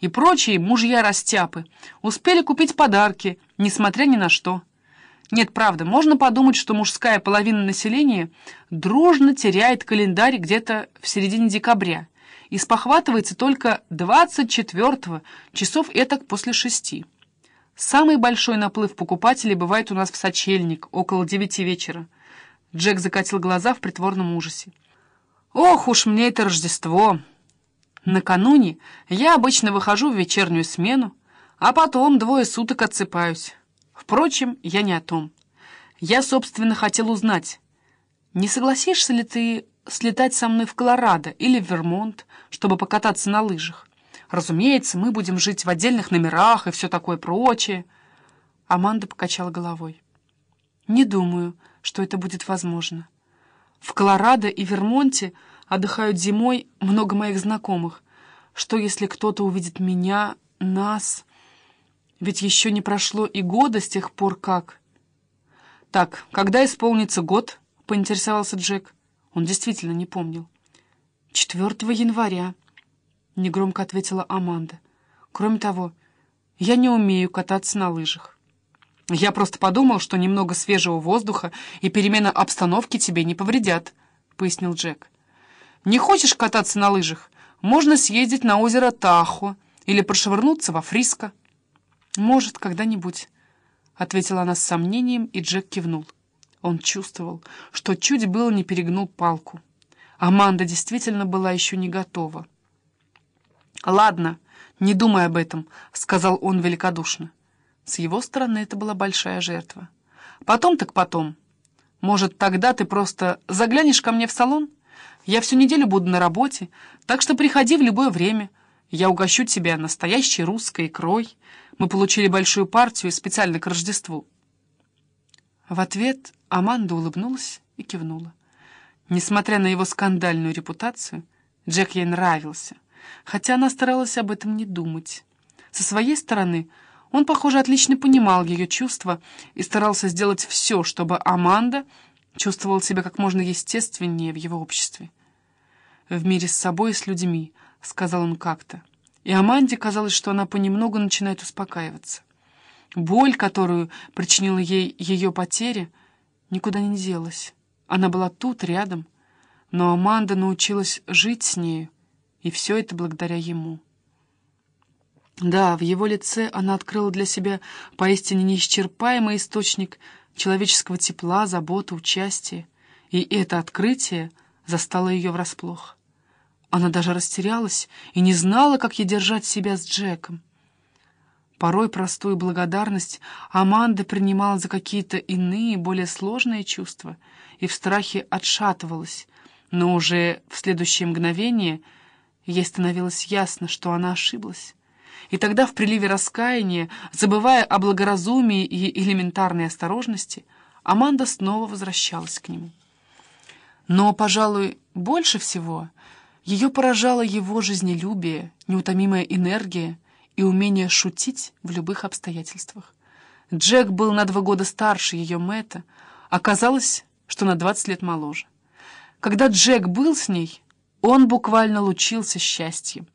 и прочие мужья-растяпы успели купить подарки, несмотря ни на что. Нет, правда, можно подумать, что мужская половина населения дружно теряет календарь где-то в середине декабря и спохватывается только 24-го, часов этак после шести. Самый большой наплыв покупателей бывает у нас в сочельник, около девяти вечера. Джек закатил глаза в притворном ужасе. «Ох уж мне это Рождество!» Накануне я обычно выхожу в вечернюю смену, а потом двое суток отсыпаюсь. Впрочем, я не о том. Я, собственно, хотел узнать, не согласишься ли ты слетать со мной в Колорадо или в Вермонт, чтобы покататься на лыжах? Разумеется, мы будем жить в отдельных номерах и все такое прочее. Аманда покачала головой. Не думаю, что это будет возможно. В Колорадо и Вермонте отдыхают зимой много моих знакомых. Что, если кто-то увидит меня, нас... Ведь еще не прошло и года с тех пор, как... «Так, когда исполнится год?» — поинтересовался Джек. Он действительно не помнил. «4 января», — негромко ответила Аманда. «Кроме того, я не умею кататься на лыжах. Я просто подумал, что немного свежего воздуха и перемена обстановки тебе не повредят», — пояснил Джек. «Не хочешь кататься на лыжах? Можно съездить на озеро Тахо или прошвырнуться во Фриско». «Может, когда-нибудь», — ответила она с сомнением, и Джек кивнул. Он чувствовал, что чуть было не перегнул палку. Аманда действительно была еще не готова. «Ладно, не думай об этом», — сказал он великодушно. С его стороны это была большая жертва. «Потом так потом. Может, тогда ты просто заглянешь ко мне в салон? Я всю неделю буду на работе, так что приходи в любое время. Я угощу тебя настоящей русской икрой. Мы получили большую партию специально к Рождеству». В ответ Аманда улыбнулась и кивнула. Несмотря на его скандальную репутацию, Джек ей нравился, хотя она старалась об этом не думать. Со своей стороны, он, похоже, отлично понимал ее чувства и старался сделать все, чтобы Аманда чувствовала себя как можно естественнее в его обществе. «В мире с собой и с людьми», — сказал он как-то. И Аманде казалось, что она понемногу начинает успокаиваться. Боль, которую причинила ей ее потеря, никуда не делась. Она была тут, рядом, но Аманда научилась жить с нею, и все это благодаря ему. Да, в его лице она открыла для себя поистине неисчерпаемый источник человеческого тепла, заботы, участия, и это открытие застало ее врасплох. Она даже растерялась и не знала, как ей держать себя с Джеком. Порой простую благодарность Аманда принимала за какие-то иные, более сложные чувства и в страхе отшатывалась, но уже в следующее мгновение ей становилось ясно, что она ошиблась. И тогда в приливе раскаяния, забывая о благоразумии и элементарной осторожности, Аманда снова возвращалась к нему. Но, пожалуй, больше всего ее поражало его жизнелюбие, неутомимая энергия и умение шутить в любых обстоятельствах. Джек был на два года старше ее Мэтта, оказалось, что на двадцать лет моложе. Когда Джек был с ней, он буквально лучился счастьем,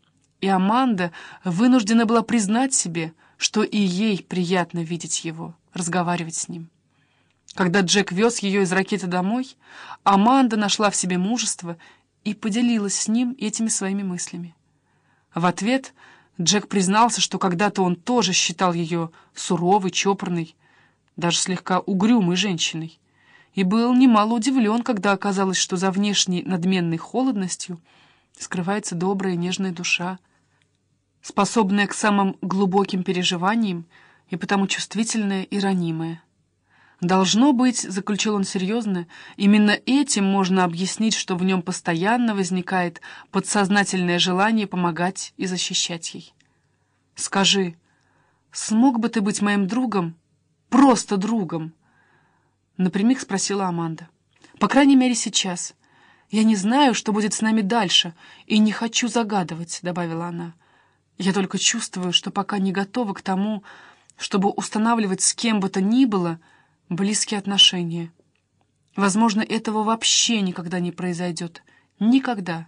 и Аманда вынуждена была признать себе, что и ей приятно видеть его, разговаривать с ним. Когда Джек вез ее из ракеты домой, Аманда нашла в себе мужество и поделилась с ним этими своими мыслями. В ответ Джек признался, что когда-то он тоже считал ее суровой, чопорной, даже слегка угрюмой женщиной, и был немало удивлен, когда оказалось, что за внешней надменной холодностью скрывается добрая нежная душа, способная к самым глубоким переживаниям и потому чувствительная и ранимая. Должно быть, заключил он серьезно, именно этим можно объяснить, что в нем постоянно возникает подсознательное желание помогать и защищать ей. Скажи, смог бы ты быть моим другом? Просто другом? Напрямик спросила Аманда. По крайней мере, сейчас. Я не знаю, что будет с нами дальше, и не хочу загадывать, добавила она. Я только чувствую, что пока не готова к тому, чтобы устанавливать с кем бы то ни было, — близкие отношения. Возможно, этого вообще никогда не произойдет. Никогда.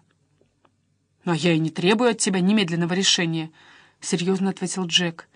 Но я и не требую от тебя немедленного решения. серьезно ответил Джек.